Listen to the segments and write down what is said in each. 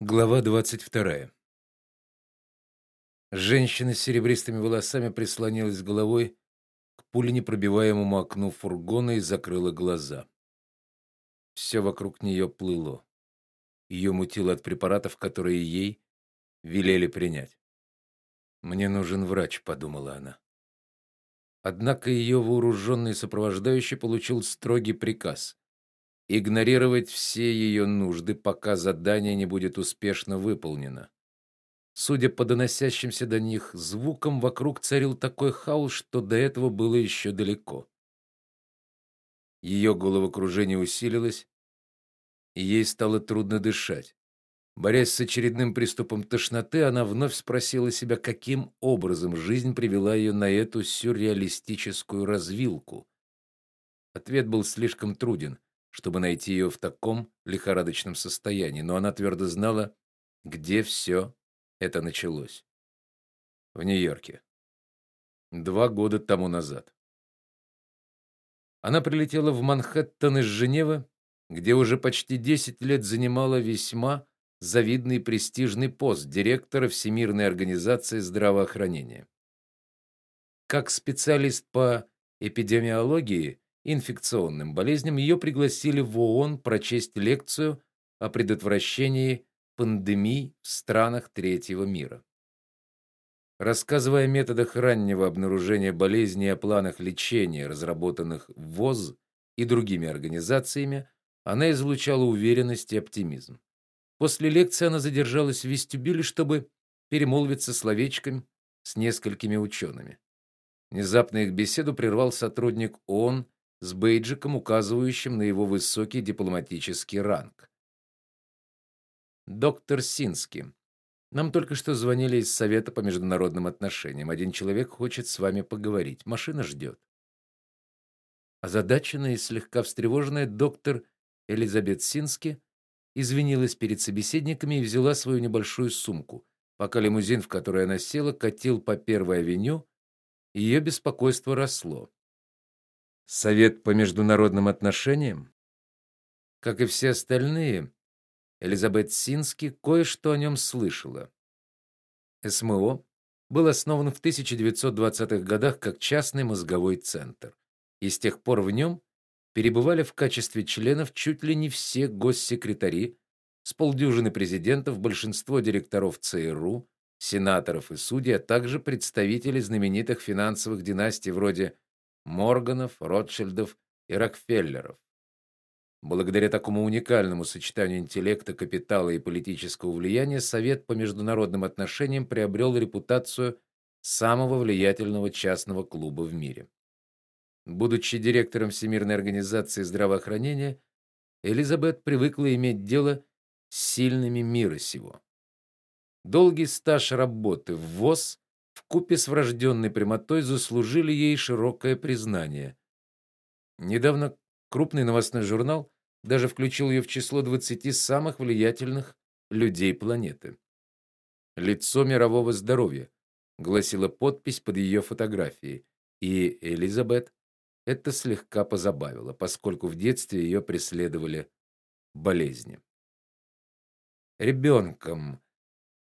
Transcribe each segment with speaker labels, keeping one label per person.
Speaker 1: Глава 22. Женщина с серебристыми волосами прислонилась головой к пуленепробиваемому окну фургона и закрыла глаза. Все вокруг нее плыло. Ее мутило от препаратов, которые ей велели принять. Мне нужен врач, подумала она. Однако ее вооруженный сопровождающий получил строгий приказ игнорировать все ее нужды, пока задание не будет успешно выполнено. Судя по доносящимся до них звукам, вокруг царил такой хаос, что до этого было еще далеко. Ее головокружение усилилось, и ей стало трудно дышать. Борясь с очередным приступом тошноты, она вновь спросила себя, каким образом жизнь привела ее на эту сюрреалистическую развилку. Ответ был слишком труден чтобы найти ее в таком лихорадочном состоянии, но она твердо знала, где все это началось. В Нью-Йорке. Два года тому назад. Она прилетела в Манхэттен из Женевы, где уже почти 10 лет занимала весьма завидный престижный пост директора Всемирной организации здравоохранения. Как специалист по эпидемиологии инфекционным болезням, ее пригласили в ООН прочесть лекцию о предотвращении пандемий в странах третьего мира. Рассказывая о методах раннего обнаружения болезней и о планах лечения, разработанных ВОЗ и другими организациями, она излучала уверенность и оптимизм. После лекции она задержалась в вестибюле, чтобы перемолвиться словечком с несколькими учеными. Внезапно их беседу прервал сотрудник ООН с бейджиком, указывающим на его высокий дипломатический ранг. Доктор Сински. Нам только что звонили из Совета по международным отношениям. Один человек хочет с вами поговорить. Машина ждет». Озадаченная и слегка встревоженная доктор Элизабет Сински извинилась перед собеседниками и взяла свою небольшую сумку. Пока лимузин, в который она села, катил по Первой авеню, ее беспокойство росло. Совет по международным отношениям? Как и все остальные, Элизабет Сински кое-что о нем слышала. СМО был основан в 1920-х годах как частный мозговой центр, и с тех пор в нем перебывали в качестве членов чуть ли не все госсекретари, с полдюжины президентов, большинство директоров ЦРУ, сенаторов и судей, а также представители знаменитых финансовых династий вроде Морганов, Ротшильдов и Рокфеллеров. Благодаря такому уникальному сочетанию интеллекта, капитала и политического влияния Совет по международным отношениям приобрел репутацию самого влиятельного частного клуба в мире. Будучи директором Всемирной организации здравоохранения, Элизабет привыкла иметь дело с сильными мира сего. Долгий стаж работы в ВОЗ вкупе с врожденной прямотой заслужили ей широкое признание. Недавно крупный новостной журнал даже включил ее в число 20 самых влиятельных людей планеты. Лицо мирового здоровья гласила подпись под ее фотографией, и Элизабет это слегка позабавило, поскольку в детстве ее преследовали болезни. Ребенком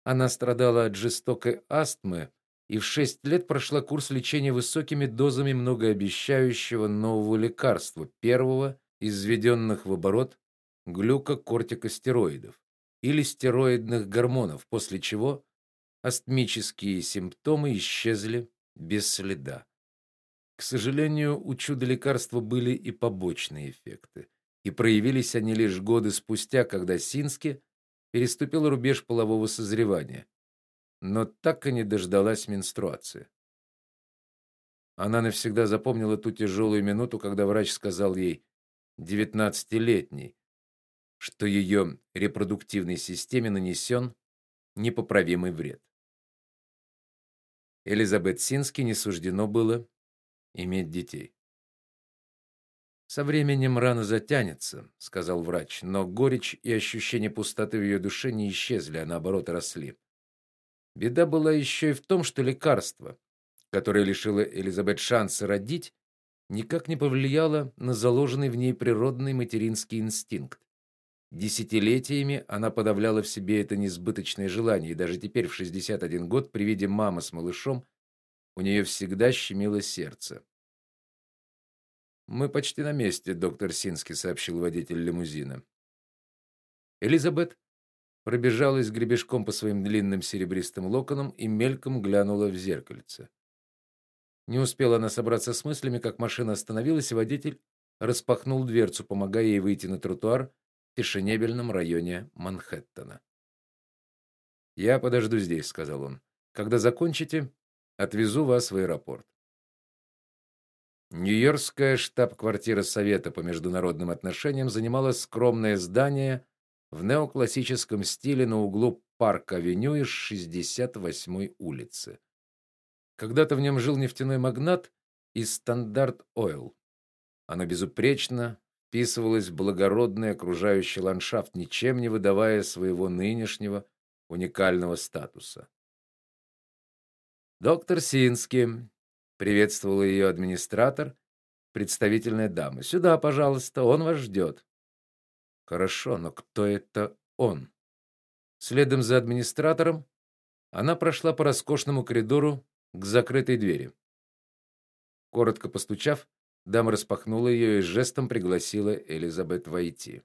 Speaker 1: она страдала от жестокой астмы и в 6 лет прошла курс лечения высокими дозами многообещающего нового лекарства, первого из введенных в оборот глюкокортикостероидов или стероидных гормонов, после чего астмические симптомы исчезли без следа. К сожалению, у чудо-лекарства были и побочные эффекты, и проявились они лишь годы спустя, когда Сински переступил рубеж полового созревания но так и не дождалась менструации. Она навсегда запомнила ту тяжелую минуту, когда врач сказал ей, девятнадцатилетней, что ее репродуктивной системе нанесен непоправимый вред. Элизабет Сински не суждено было иметь детей. Со временем рана затянется, сказал врач, но горечь и ощущение пустоты в ее душе не исчезли, а наоборот росли. Беда была еще и в том, что лекарство, которое лишило Элизабет шанса родить, никак не повлияло на заложенный в ней природный материнский инстинкт. Десятилетиями она подавляла в себе это несбыточное желание, и даже теперь в 61 год при виде мамы с малышом у нее всегда щемило сердце. Мы почти на месте, доктор Синский сообщил водитель лимузина. Элизабет пробежалась гребешком по своим длинным серебристым локонам и мельком глянула в зеркальце. Не успела она собраться с мыслями, как машина остановилась, и водитель распахнул дверцу, помогая ей выйти на тротуар в фешенебельном районе Манхэттена. "Я подожду здесь", сказал он. "Когда закончите, отвезу вас в аэропорт". Нью-Йоркская штаб-квартира Совета по международным отношениям занимала скромное здание в неоклассическом стиле на углу Парк-авеню и 68-й улицы. Когда-то в нем жил нефтяной магнат из Стандарт Ойл. Оно безупречно вписывалось в благородный окружающий ландшафт, ничем не выдавая своего нынешнего уникального статуса. Доктор Сински приветствовала ее администратор, представительная дама. Сюда, пожалуйста, он вас ждет». Хорошо, но кто это он? Следом за администратором она прошла по роскошному коридору к закрытой двери. Коротко постучав, дама распахнула ее и жестом пригласила Элизабет войти.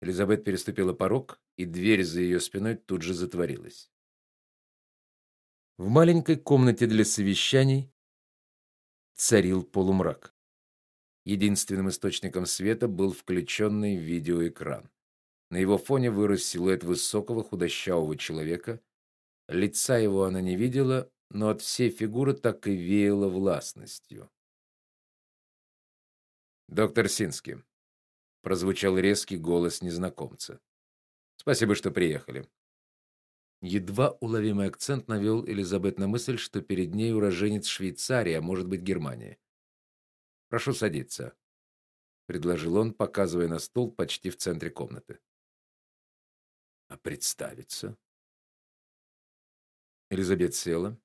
Speaker 1: Элизабет переступила порог, и дверь за ее спиной тут же затворилась. В маленькой комнате для совещаний царил полумрак. Единственным источником света был включенный видеоэкран. На его фоне вырос силуэт высокого худощавого человека, Лица его она не видела, но от всей фигуры так и веяло властностью. Доктор Сински, прозвучал резкий голос незнакомца. Спасибо, что приехали. Едва уловимый акцент навел Элизабет на мысль, что перед ней уроженец Швейцарии, а может быть, Германии. Прошу садиться, предложил он, показывая на стул почти в центре комнаты. А представиться? Элизабет села.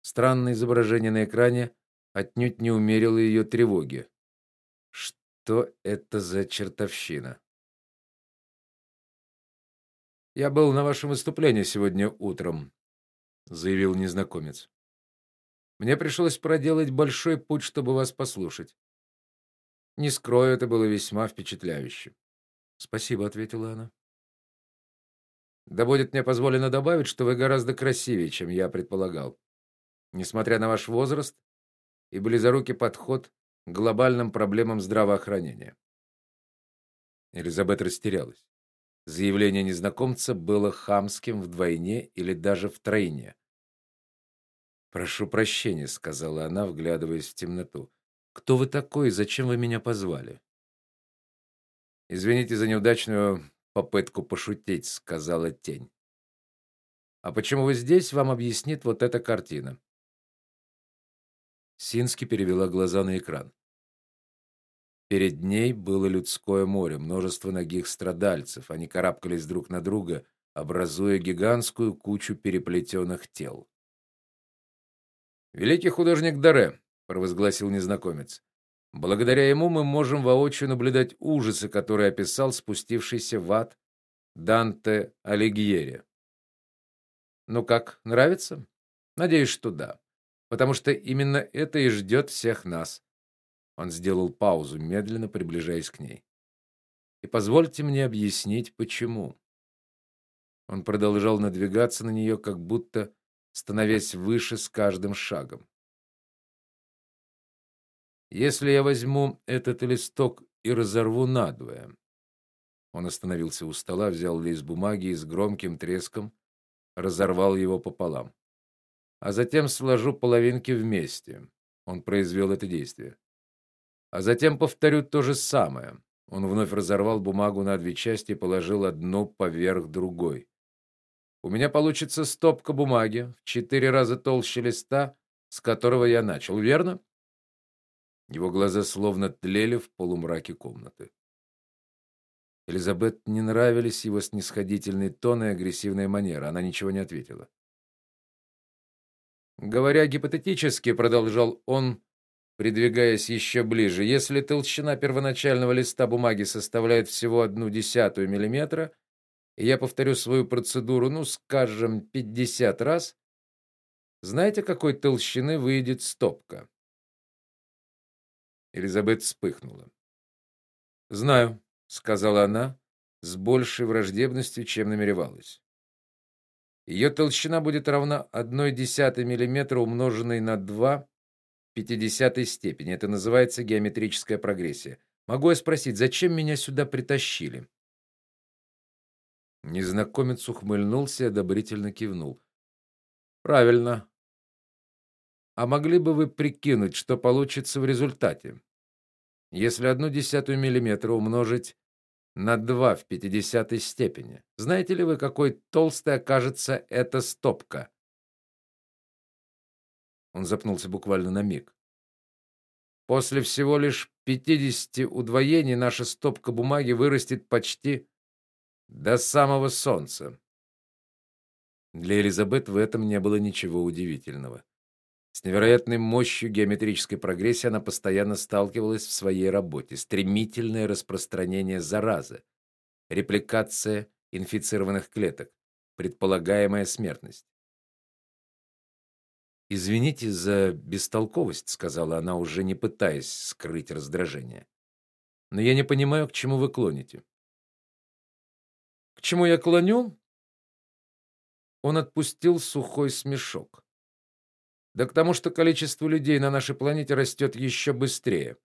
Speaker 1: Странное изображение на экране отнюдь не умерило ее тревоги. Что это за чертовщина? Я был на вашем выступлении сегодня утром, заявил незнакомец. Мне пришлось проделать большой путь, чтобы вас послушать. Не скрою, это было весьма впечатляюще. Спасибо, ответила она. Да будет мне позволено добавить, что вы гораздо красивее, чем я предполагал. Несмотря на ваш возраст и близорукий подход к глобальным проблемам здравоохранения. Элизабет растерялась. Заявление незнакомца было хамским вдвойне или даже втройне. "Прошу прощения", сказала она, вглядываясь в темноту. "Кто вы такой и зачем вы меня позвали?" Извините за неудачную попытку пошутить, сказала тень. А почему вы здесь, вам объяснит вот эта картина. Сински перевела глаза на экран. Перед ней было людское море, множество ногих страдальцев. Они карабкались друг на друга, образуя гигантскую кучу переплетенных тел. Великий художник Даре, провозгласил незнакомец. Благодаря ему мы можем воочию наблюдать ужасы, которые описал спустившийся в ад Данте Алигьери. Ну как, нравится? Надеюсь, что да, потому что именно это и ждет всех нас. Он сделал паузу, медленно приближаясь к ней. И позвольте мне объяснить почему. Он продолжал надвигаться на нее, как будто становясь выше с каждым шагом. Если я возьму этот листок и разорву надвое. Он остановился у стола, взял лист бумаги и с громким треском разорвал его пополам. А затем сложу половинки вместе. Он произвел это действие. А затем повторю то же самое. Он вновь разорвал бумагу на две части и положил одну поверх другой. У меня получится стопка бумаги в четыре раза толще листа, с которого я начал, верно? Его глаза словно тлели в полумраке комнаты. Элизабет не нравились его снисходительный тон и агрессивная манера. Она ничего не ответила. Говоря гипотетически, продолжал он, придвигаясь еще ближе. Если толщина первоначального листа бумаги составляет всего одну десятую миллиметра, я повторю свою процедуру, ну, скажем, 50 раз, знаете, какой толщины выйдет стопка? Элизабет вспыхнула. "Знаю", сказала она с большей враждебностью, чем намеревалась. Ее толщина будет равна 1/10 мм умноженной на 2 в 50 степени. Это называется геометрическая прогрессия. Могу я спросить, зачем меня сюда притащили? Незнакомец ухмыльнулся и одобрительно кивнул. Правильно. А могли бы вы прикинуть, что получится в результате? Если одну десятую миллиметра умножить на 2 в пятидесятой степени. Знаете ли вы, какой толстой окажется эта стопка? Он запнулся буквально на миг. После всего лишь 50 удвоений наша стопка бумаги вырастет почти до самого солнца. Для Элизабет в этом не было ничего удивительного. С невероятной мощью геометрической прогрессии она постоянно сталкивалась в своей работе. Стремительное распространение заразы, репликация инфицированных клеток, предполагаемая смертность. Извините за бестолковость, сказала она, уже не пытаясь скрыть раздражение. Но я не понимаю, к чему вы клоните. Чему я клоню? Он отпустил сухой смешок. Да к тому, что количество людей на нашей планете растет еще быстрее.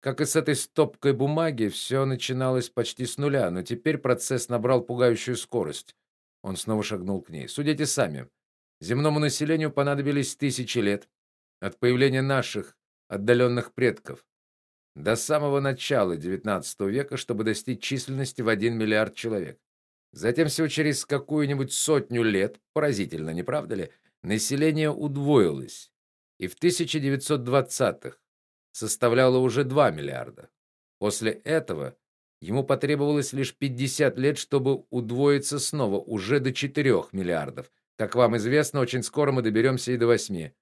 Speaker 1: Как и с этой стопкой бумаги, все начиналось почти с нуля, но теперь процесс набрал пугающую скорость. Он снова шагнул к ней. Судите сами. Земному населению понадобились тысячи лет от появления наших отдаленных предков до самого начала XIX века, чтобы достичь численности в 1 миллиард человек. Затем всего через какую-нибудь сотню лет, поразительно, не правда ли, население удвоилось и в 1920-х составляло уже 2 миллиарда. После этого ему потребовалось лишь 50 лет, чтобы удвоиться снова уже до 4 миллиардов. Как вам известно, очень скоро мы доберемся и до 8.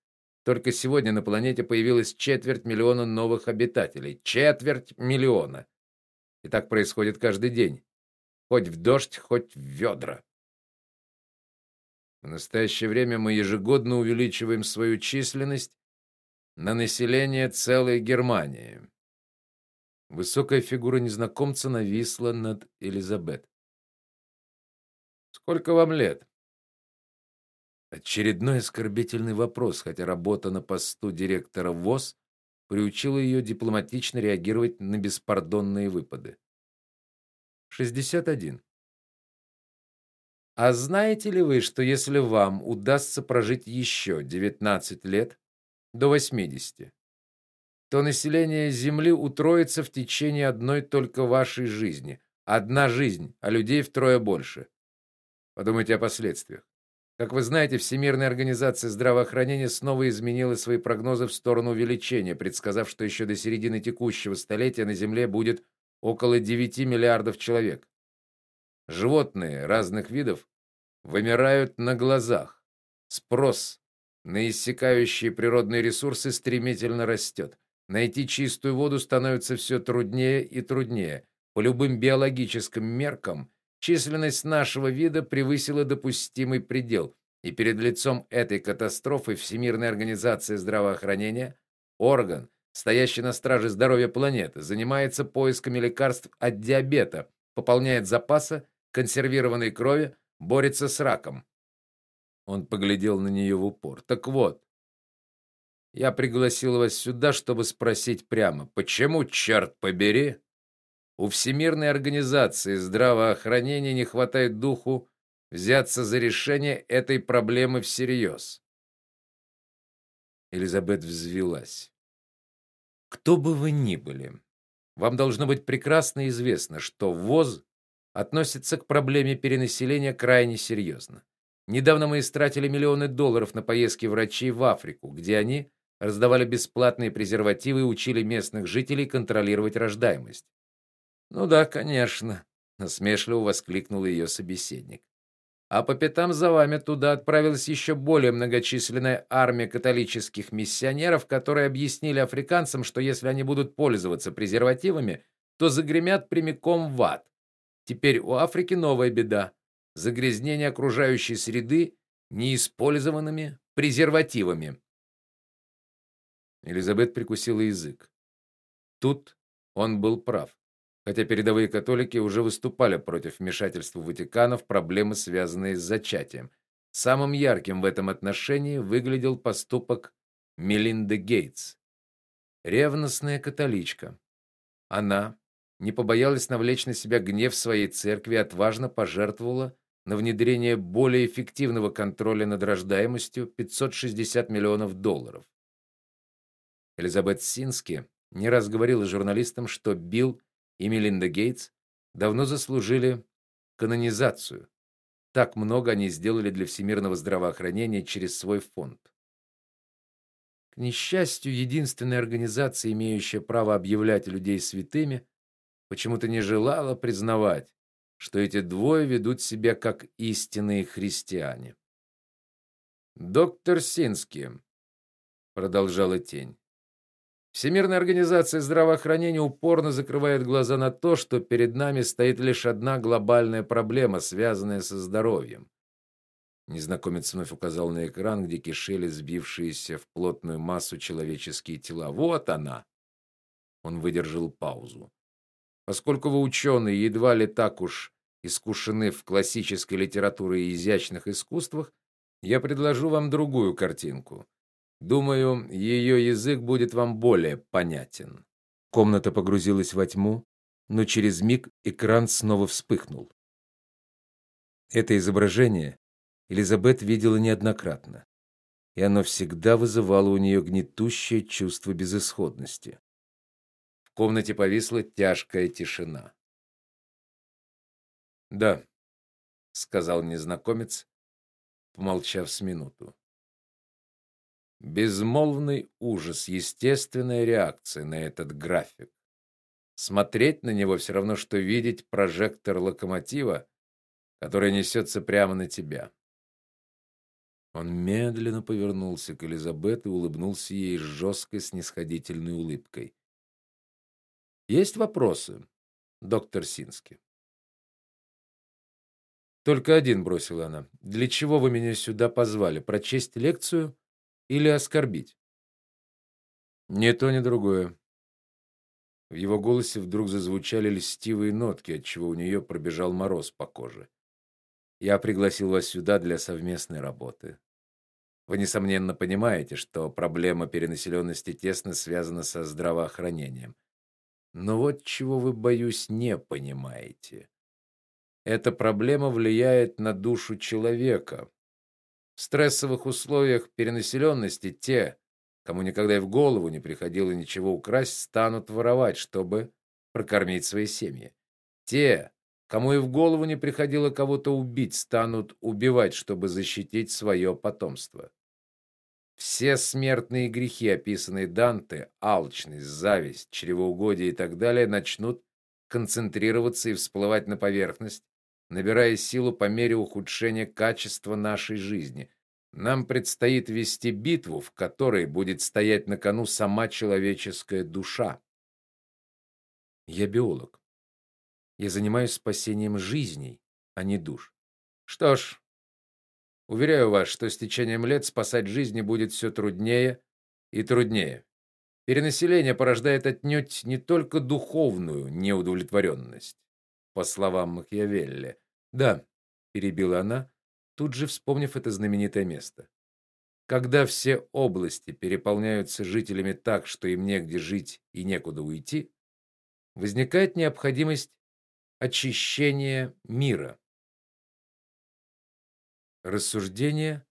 Speaker 1: Только сегодня на планете появилось четверть миллиона новых обитателей. Четверть миллиона. И так происходит каждый день. Хоть в дождь, хоть в ведра. В настоящее время мы ежегодно увеличиваем свою численность на население целой Германии. Высокая фигура незнакомца нависла над Элизабет. Сколько вам лет? Очередной оскорбительный вопрос, хотя работа на посту директора ВОЗ приучила ее дипломатично реагировать на беспардонные выпады. 61. А знаете ли вы, что если вам удастся прожить еще 19 лет до 80, то население Земли утроится в течение одной только вашей жизни. Одна жизнь, а людей втрое больше. Подумайте о последствиях. Как вы знаете, Всемирная организация здравоохранения снова изменила свои прогнозы в сторону увеличения, предсказав, что еще до середины текущего столетия на Земле будет около 9 миллиардов человек. Животные разных видов вымирают на глазах. Спрос на иссякающие природные ресурсы стремительно растет. Найти чистую воду становится все труднее и труднее. По любым биологическим меркам численность нашего вида превысила допустимый предел, и перед лицом этой катастрофы Всемирная организация здравоохранения, орган, стоящий на страже здоровья планеты, занимается поисками лекарств от диабета, пополняет запасы консервированной крови, борется с раком. Он поглядел на нее в упор. Так вот, я пригласил вас сюда, чтобы спросить прямо, почему черт побери, у Всемирной организации здравоохранения не хватает духу взяться за решение этой проблемы всерьез?» Элизабет взвилась. Кто бы вы ни были, вам должно быть прекрасно известно, что ВОЗ относится к проблеме перенаселения крайне серьезно. Недавно мы истратили миллионы долларов на поездки врачей в Африку, где они раздавали бесплатные презервативы и учили местных жителей контролировать рождаемость. Ну да, конечно, насмешливо воскликнул ее собеседник. А по пятам за вами туда отправилась еще более многочисленная армия католических миссионеров, которые объяснили африканцам, что если они будут пользоваться презервативами, то загремят прямиком в ад. Теперь у Африки новая беда загрязнение окружающей среды неиспользованными презервативами. Елизабет прикусила язык. Тут он был прав. Хотя передовые католики уже выступали против вмешательства Ватикана в проблемы, связанные с зачатием. Самым ярким в этом отношении выглядел поступок Мелинды Гейтс. Ревностная католичка. Она не побоялась навлечь на себя гнев своей церкви отважно пожертвовала на внедрение более эффективного контроля над рождаемостью 560 миллионов долларов. Элизабет Сински не раз говорила журналистам, что Билл и Мелинда Гейтс давно заслужили канонизацию. Так много они сделали для всемирного здравоохранения через свой фонд. К несчастью, единственная организация, имеющая право объявлять людей святыми, почему-то не желала признавать, что эти двое ведут себя как истинные христиане. Доктор Сински продолжала тень. Всемирная организация здравоохранения упорно закрывает глаза на то, что перед нами стоит лишь одна глобальная проблема, связанная со здоровьем. Незнакомец вновь указал на экран, где кишели сбившиеся в плотную массу человеческие тела. Вот она. Он выдержал паузу. Поскольку вы ученые едва ли так уж искушены в классической литературе и изящных искусствах, я предложу вам другую картинку. Думаю, ее язык будет вам более понятен. Комната погрузилась во тьму, но через миг экран снова вспыхнул. Это изображение Элизабет видела неоднократно, и оно всегда вызывало у нее гнетущее чувство безысходности комнате повисла тяжкая тишина. "Да", сказал незнакомец, помолчав с минуту. Безмолвный ужас, естественная реакция на этот график. Смотреть на него все равно что видеть прожектор локомотива, который несется прямо на тебя. Он медленно повернулся к Элизабет и улыбнулся ей с жесткой снисходительной улыбкой. Есть вопросы, доктор Сински? Только один бросила она. Для чего вы меня сюда позвали? Прочесть лекцию или оскорбить? Ни то, ни другое. В его голосе вдруг зазвучали льстивые нотки, от чего у нее пробежал мороз по коже. Я пригласил вас сюда для совместной работы. Вы несомненно понимаете, что проблема перенаселенности тесно связана со здравоохранением. Но вот чего вы, боюсь, не понимаете. Эта проблема влияет на душу человека. В стрессовых условиях перенаселенности те, кому никогда и в голову не приходило ничего украсть, станут воровать, чтобы прокормить свои семьи. Те, кому и в голову не приходило кого-то убить, станут убивать, чтобы защитить свое потомство. Все смертные грехи, описанные Данте, алчность, зависть, чревоугодие и так далее, начнут концентрироваться и всплывать на поверхность, набирая силу по мере ухудшения качества нашей жизни. Нам предстоит вести битву, в которой будет стоять на кону сама человеческая душа. Я биолог. Я занимаюсь спасением жизней, а не душ. Что ж, Уверяю вас, что с течением лет спасать жизни будет все труднее и труднее. Перенаселение порождает отнюдь не только духовную неудовлетворенность, по словам Макиавелли. Да, перебила она, тут же вспомнив это знаменитое место. Когда все области переполняются жителями так, что им негде жить и некуда уйти, возникает необходимость очищения мира. Рассуждение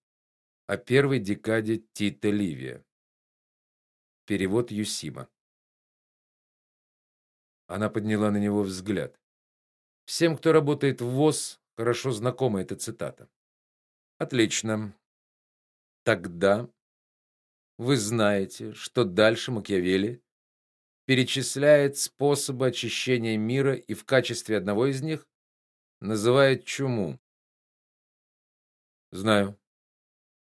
Speaker 1: о первой декаде Тита Ливия. Перевод Юсима. Она подняла на него взгляд. Всем, кто работает в ВОЗ, хорошо знакома эта цитата. Отлично. Тогда вы знаете, что дальше Макиавелли перечисляет способы очищения мира и в качестве одного из них называет чуму. Знаю.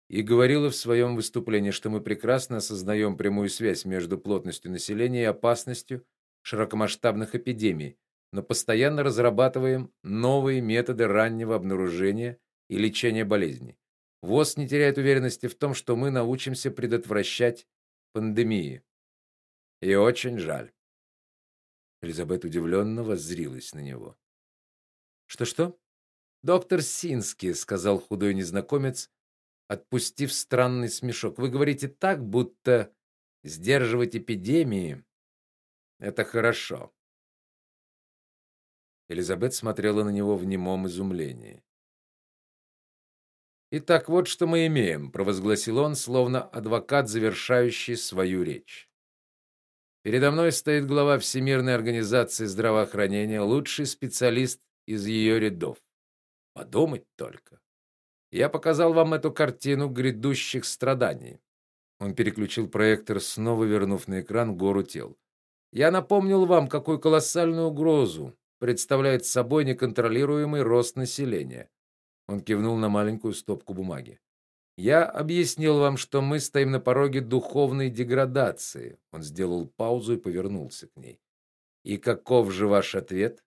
Speaker 1: И говорила в своем выступлении, что мы прекрасно осознаем прямую связь между плотностью населения и опасностью широкомасштабных эпидемий, но постоянно разрабатываем новые методы раннего обнаружения и лечения болезней. ВОЗ не теряет уверенности в том, что мы научимся предотвращать пандемии. И очень жаль. Элизабет удивленно воззрилась на него. Что-что? Доктор Синский, сказал худой незнакомец, отпустив странный смешок. Вы говорите так, будто сдерживать эпидемии это хорошо. Элизабет смотрела на него в немом изумлении. Итак, вот что мы имеем, провозгласил он, словно адвокат, завершающий свою речь. Передо мной стоит глава Всемирной организации здравоохранения, лучший специалист из ее рядов. Подумать только. Я показал вам эту картину грядущих страданий. Он переключил проектор, снова вернув на экран гору тел. Я напомнил вам, какую колоссальную угрозу представляет собой неконтролируемый рост населения. Он кивнул на маленькую стопку бумаги. Я объяснил вам, что мы стоим на пороге духовной деградации. Он сделал паузу и повернулся к ней. И каков же ваш ответ?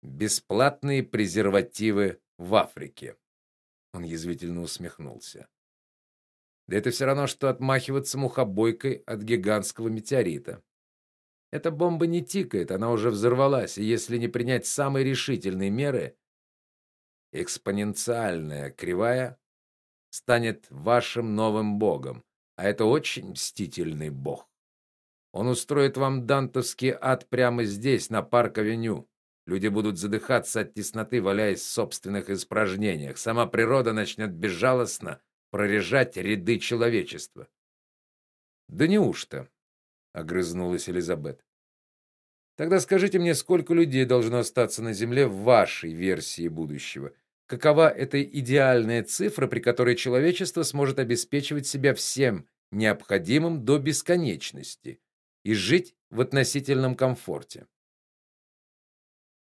Speaker 1: Бесплатные презервативы в Африке. Он язвительно усмехнулся. Да это все равно что отмахиваться мухобойкой от гигантского метеорита. Эта бомба не тикает, она уже взорвалась, и если не принять самые решительные меры, экспоненциальная кривая станет вашим новым богом, а это очень мстительный бог. Он устроит вам дантовский ад прямо здесь, на парк-авеню. Люди будут задыхаться от тесноты, валяясь в собственных испражнениях. Сама природа начнет безжалостно прорежать ряды человечества. Да неужто? Огрызнулась Элизабет. Тогда скажите мне, сколько людей должно остаться на земле в вашей версии будущего? Какова эта идеальная цифра, при которой человечество сможет обеспечивать себя всем необходимым до бесконечности и жить в относительном комфорте?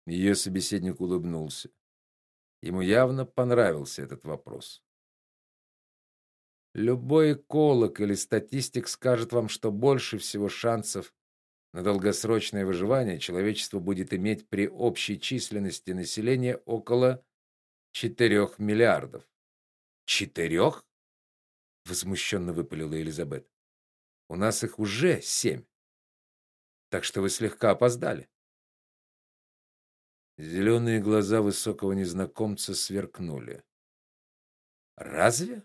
Speaker 1: Ее собеседник улыбнулся. Ему явно понравился этот вопрос. Любой эколог или статистик скажет вам, что больше всего шансов на долгосрочное выживание человечество будет иметь при общей численности населения около 4 миллиардов. Четырех? возмущенно выпалила Елизабет. У нас их уже семь. Так что вы слегка опоздали. Зеленые глаза высокого незнакомца сверкнули. Разве?